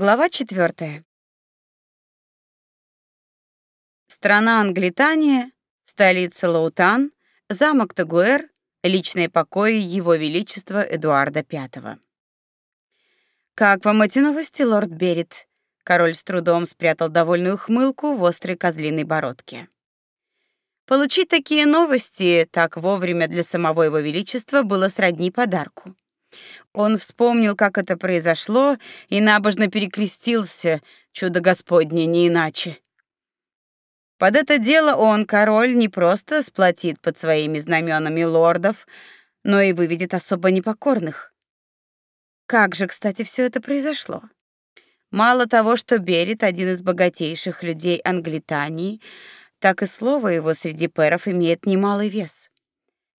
Глава 4. Страна Англитания, столица Лаутан, замок Тагуэр, личные покои его величества Эдуарда V. Как вам эти новости, лорд Берет? Король с трудом спрятал довольную хмылку в острой козлиной бородке. Получить такие новости так вовремя для самого его величества было сродни подарку. Он вспомнил, как это произошло, и набожно перекрестился, чудо Господне, не иначе. Под это дело он, король, не просто сплотит под своими знаменами лордов, но и выведет особо непокорных. Как же, кстати, все это произошло? Мало того, что Берет один из богатейших людей Англитании, так и слово его среди пэров имеет немалый вес.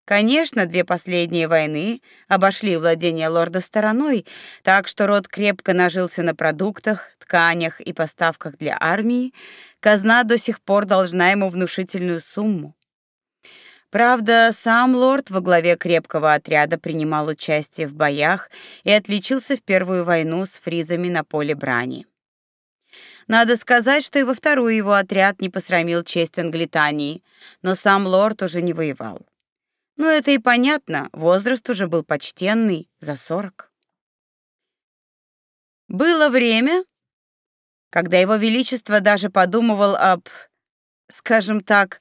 Конечно, две последние войны обошли владение лорда стороной, так что род крепко нажился на продуктах, тканях и поставках для армии. Казна до сих пор должна ему внушительную сумму. Правда, сам лорд во главе крепкого отряда принимал участие в боях и отличился в первую войну с фризами на поле брани. Надо сказать, что и во вторую его отряд не посрамил честь Англитании, но сам лорд уже не воевал. Но это и понятно, возраст уже был почтенный, за сорок. Было время, когда его величество даже подумывал об, скажем так,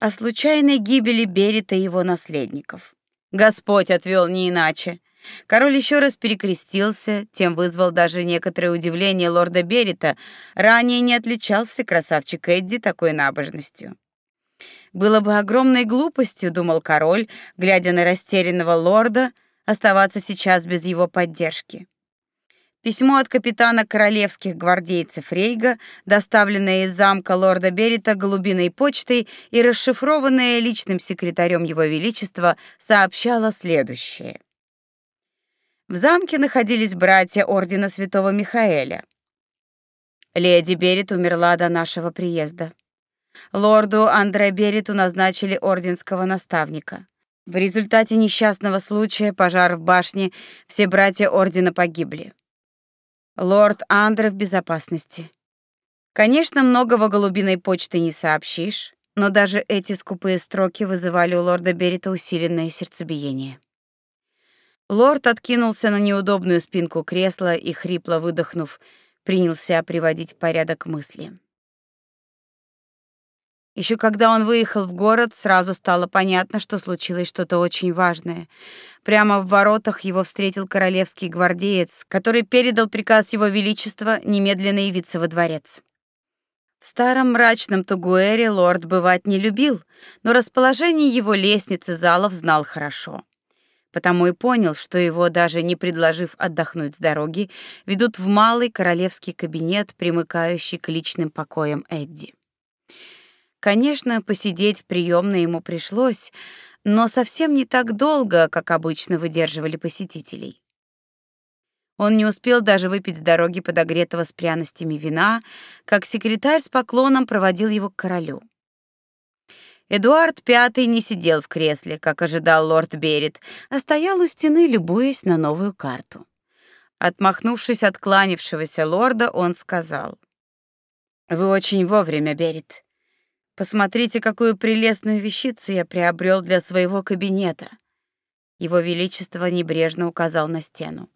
о случайной гибели Берита и его наследников. Господь отвел не иначе. Король еще раз перекрестился, тем вызвал даже некоторое удивление лорда Берита. Ранее не отличался красавчик Эдди такой набожностью. Было бы огромной глупостью, думал король, глядя на растерянного лорда, оставаться сейчас без его поддержки. Письмо от капитана королевских гвардейцев Рейга, доставленное из замка лорда Берита голубиной почтой и расшифрованное личным секретарем его величества, сообщало следующее: В замке находились братья ордена Святого Михаэля. Леди Берит умерла до нашего приезда. Лорду Андре Бериту назначили орденского наставника. В результате несчастного случая, пожар в башне, все братья ордена погибли. Лорд Андре в безопасности. Конечно, многого голубиной почты не сообщишь, но даже эти скупые строки вызывали у лорда Берита усиленное сердцебиение. Лорд откинулся на неудобную спинку кресла и хрипло выдохнув, принялся приводить в порядок мысли. Еще когда он выехал в город, сразу стало понятно, что случилось что-то очень важное. Прямо в воротах его встретил королевский гвардеец, который передал приказ его величества немедленно явиться во дворец. В старом мрачном Тугуэре лорд бывать не любил, но расположение его лестницы залов знал хорошо. Потому и понял, что его, даже не предложив отдохнуть с дороги, ведут в малый королевский кабинет, примыкающий к личным покоям Эдди. Конечно, посидеть в приемной ему пришлось, но совсем не так долго, как обычно выдерживали посетителей. Он не успел даже выпить с дороги подогретого с пряностями вина, как секретарь с поклоном проводил его к королю. Эдуард V не сидел в кресле, как ожидал лорд Берет, а стоял у стены, любуясь на новую карту. Отмахнувшись от кланявшегося лорда, он сказал: "Вы очень вовремя, Берет. Посмотрите, какую прелестную вещицу я приобрел для своего кабинета. Его величество небрежно указал на стену.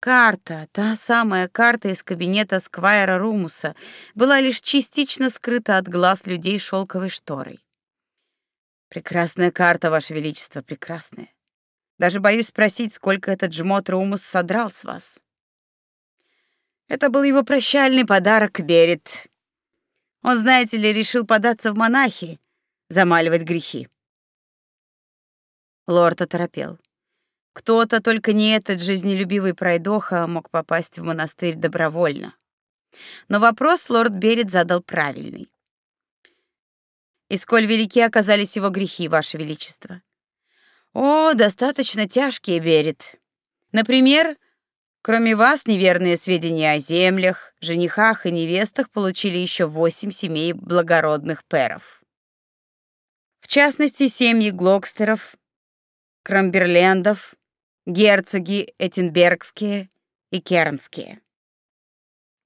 Карта, та самая карта из кабинета сквайра Румуса, была лишь частично скрыта от глаз людей шелковой шторой. Прекрасная карта, ваше величество, прекрасная. Даже боюсь спросить, сколько этот жмот Румус содрал с вас. Это был его прощальный подарок Берет, он, знаете ли, решил податься в монахи, замаливать грехи. Лорд оторопел. Кто-то, только не этот жизнелюбивый пройдоха, мог попасть в монастырь добровольно. Но вопрос лорд Берет задал правильный. И сколь велики оказались его грехи, ваше величество? О, достаточно тяжкие, Берет. Например, Кроме вас, неверные сведения о землях, женихах и невестах получили еще восемь семей благородных перов. В частности, семьи Глокстеров, Крамберлендов, герцоги Эттенбергские и Кернские.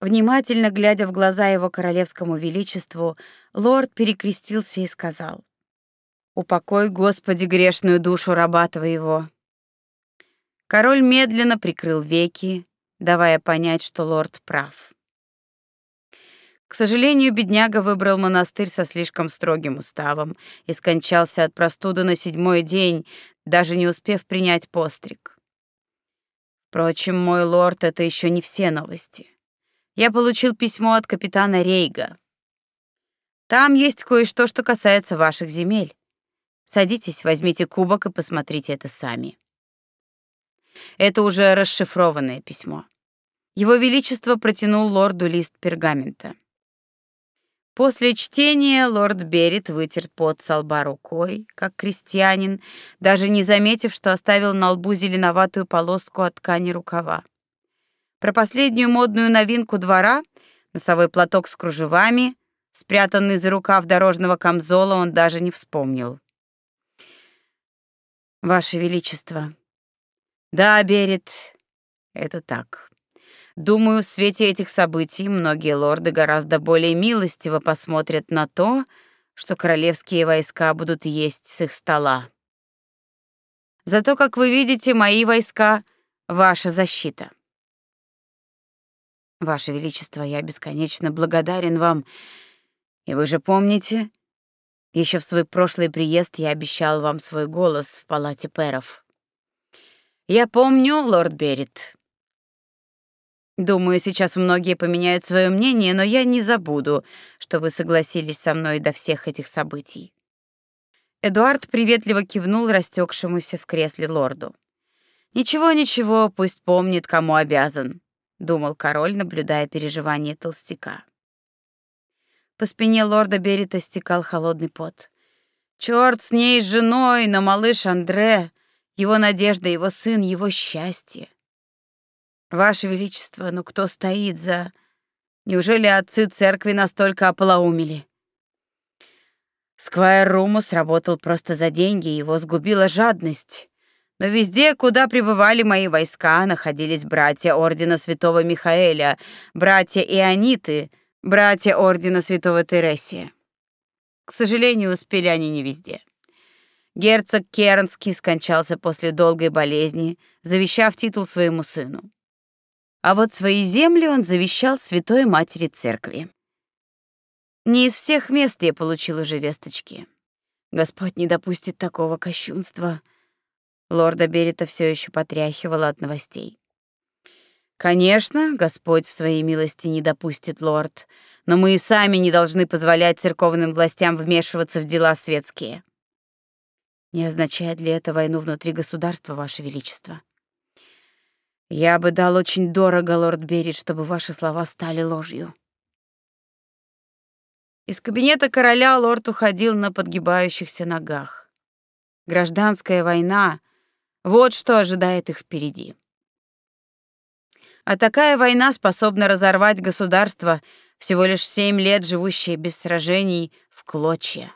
Внимательно глядя в глаза его королевскому величеству, лорд перекрестился и сказал: "Упокой, Господи, грешную душу раба твоего". Король медленно прикрыл веки, давая понять, что лорд прав. К сожалению, бедняга выбрал монастырь со слишком строгим уставом и скончался от простуды на седьмой день, даже не успев принять постриг. Впрочем, мой лорд, это еще не все новости. Я получил письмо от капитана Рейга. Там есть кое-что, что касается ваших земель. Садитесь, возьмите кубок и посмотрите это сами. Это уже расшифрованное письмо. Его величество протянул лорду лист пергамента. После чтения лорд Берет вытер пот со лба рукой, как крестьянин, даже не заметив, что оставил на лбу зеленоватую полоску от ткани рукава. Про последнюю модную новинку двора, носовой платок с кружевами, спрятанный за рукав дорожного камзола, он даже не вспомнил. Ваше величество. Да, Берет, это так. Думаю, в свете этих событий многие лорды гораздо более милостиво посмотрят на то, что королевские войска будут есть с их стола. Зато, как вы видите, мои войска — ваша защита. Ваше Величество, я бесконечно благодарен вам. И вы же помните, еще в свой прошлый приезд я обещал вам свой голос в палате пэров. Я помню, лорд Берет, Думаю, сейчас многие поменяют свое мнение, но я не забуду, что вы согласились со мной до всех этих событий. Эдуард приветливо кивнул растекшемуся в кресле лорду. Ничего, ничего, пусть помнит, кому обязан, думал король, наблюдая переживания толстяка. По спине лорда Берита стекал холодный пот. Черт с ней, с женой, но малыш Андре, его надежда, его сын, его счастье. Ваше величество, ну кто стоит за Неужели отцы церкви настолько ополоумели? Сквайр Румус работал просто за деньги, его сгубила жадность. Но везде, куда прибывали мои войска, находились братья ордена Святого Михаэля, братья Иониты, братья ордена Святого Тересия. К сожалению, успели они не везде. Герцог Кернский скончался после долгой болезни, завещав титул своему сыну. А вот свои земли он завещал Святой Матери Церкви. Не из всех мест я получил уже весточки. Господь не допустит такого кощунства. Лорда Берета все еще потряхивала от новостей. Конечно, Господь в своей милости не допустит, лорд, но мы и сами не должны позволять церковным властям вмешиваться в дела светские. Не означает ли это войну внутри государства, ваше величество? Я бы дал очень дорого, лорд Беррит, чтобы ваши слова стали ложью. Из кабинета короля лорд уходил на подгибающихся ногах. Гражданская война — вот что ожидает их впереди. А такая война способна разорвать государство, всего лишь семь лет живущее без сражений, в клочья.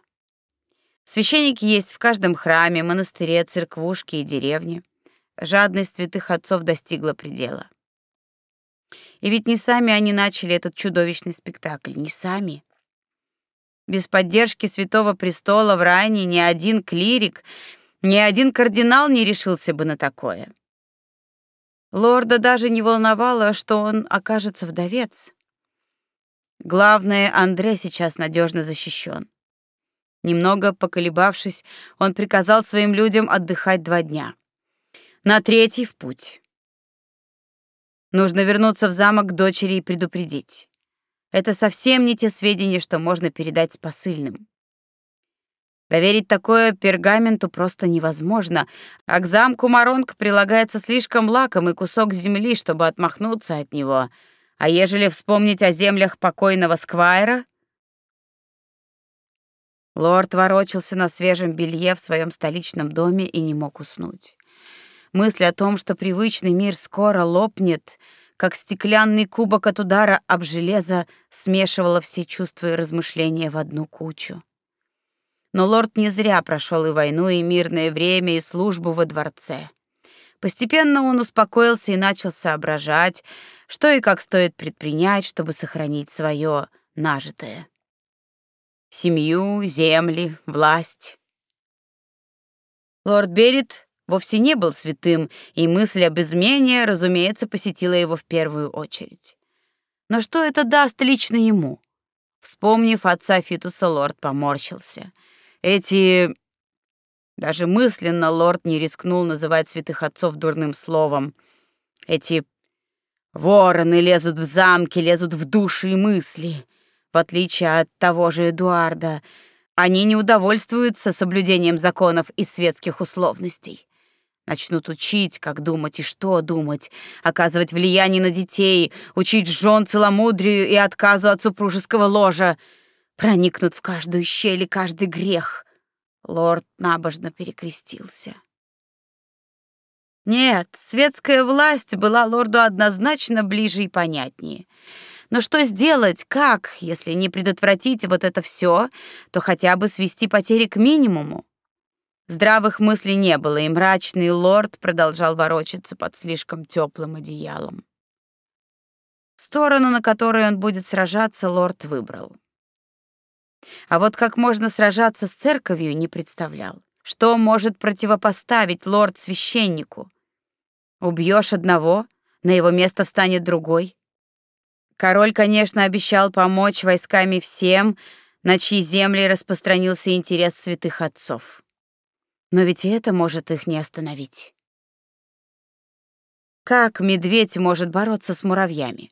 Священники есть в каждом храме, монастыре, церквушке и деревне жадность святых отцов достигла предела. И ведь не сами они начали этот чудовищный спектакль, не сами. Без поддержки Святого Престола в Райне ни один клирик, ни один кардинал не решился бы на такое. Лорда даже не волновало, что он окажется вдовец. Главное, Андре сейчас надежно защищен. Немного поколебавшись, он приказал своим людям отдыхать два дня на третий в путь. Нужно вернуться в замок дочери и предупредить. Это совсем не те сведения, что можно передать с посыльным. Доверить такое пергаменту просто невозможно, а к замку Маронг прилагается слишком лакомый кусок земли, чтобы отмахнуться от него. А ежели вспомнить о землях покойного Сквайра... Лорд ворочался на свежем белье в своем столичном доме и не мог уснуть. Мысль о том, что привычный мир скоро лопнет, как стеклянный кубок от удара об железо, смешивала все чувства и размышления в одну кучу. Но лорд не зря прошел и войну, и мирное время, и службу во дворце. Постепенно он успокоился и начал соображать, что и как стоит предпринять, чтобы сохранить свое нажитое. Семью, земли, власть. Лорд Берет вовсе не был святым, и мысль об измене, разумеется, посетила его в первую очередь. Но что это даст лично ему? Вспомнив отца Фитуса, лорд поморщился. Эти даже мысленно лорд не рискнул называть святых отцов дурным словом. Эти вороны лезут в замки, лезут в души и мысли. В отличие от того же Эдуарда, они не удовольствуются соблюдением законов и светских условностей. Начнут учить, как думать и что думать, оказывать влияние на детей, учить жен целомудрию и отказу от супружеского ложа, проникнут в каждую щель и каждый грех. Лорд набожно перекрестился. Нет, светская власть была лорду однозначно ближе и понятнее. Но что сделать, как, если не предотвратить вот это все, то хотя бы свести потери к минимуму? Здравых мыслей не было, и мрачный лорд продолжал ворочаться под слишком теплым одеялом. Сторону, на которой он будет сражаться, лорд выбрал. А вот как можно сражаться с церковью, не представлял. Что может противопоставить лорд священнику? Убьешь одного, на его место встанет другой. Король, конечно, обещал помочь войсками всем, на чьи земли распространился интерес святых отцов. Но ведь и это может их не остановить. Как медведь может бороться с муравьями?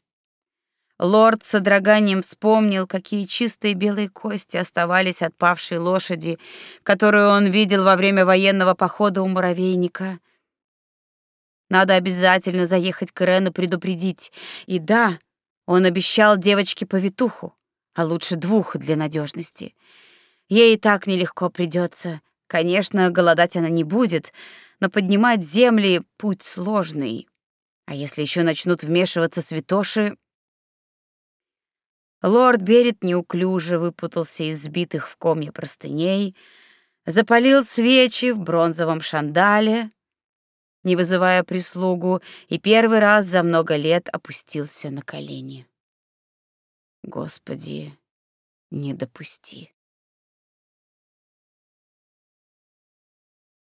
Лорд с содроганием вспомнил, какие чистые белые кости оставались от павшей лошади, которую он видел во время военного похода у муравейника. Надо обязательно заехать к Ирен и предупредить. И да, он обещал девочке повитуху, а лучше двух для надежности. Ей и так нелегко придется. Конечно, голодать она не будет, но поднимать земли — путь сложный. А если еще начнут вмешиваться святоши, Лорд Берет неуклюже выпутался из сбитых в комья простыней, запалил свечи в бронзовом шандале, не вызывая прислугу, и первый раз за много лет опустился на колени. Господи, не допусти.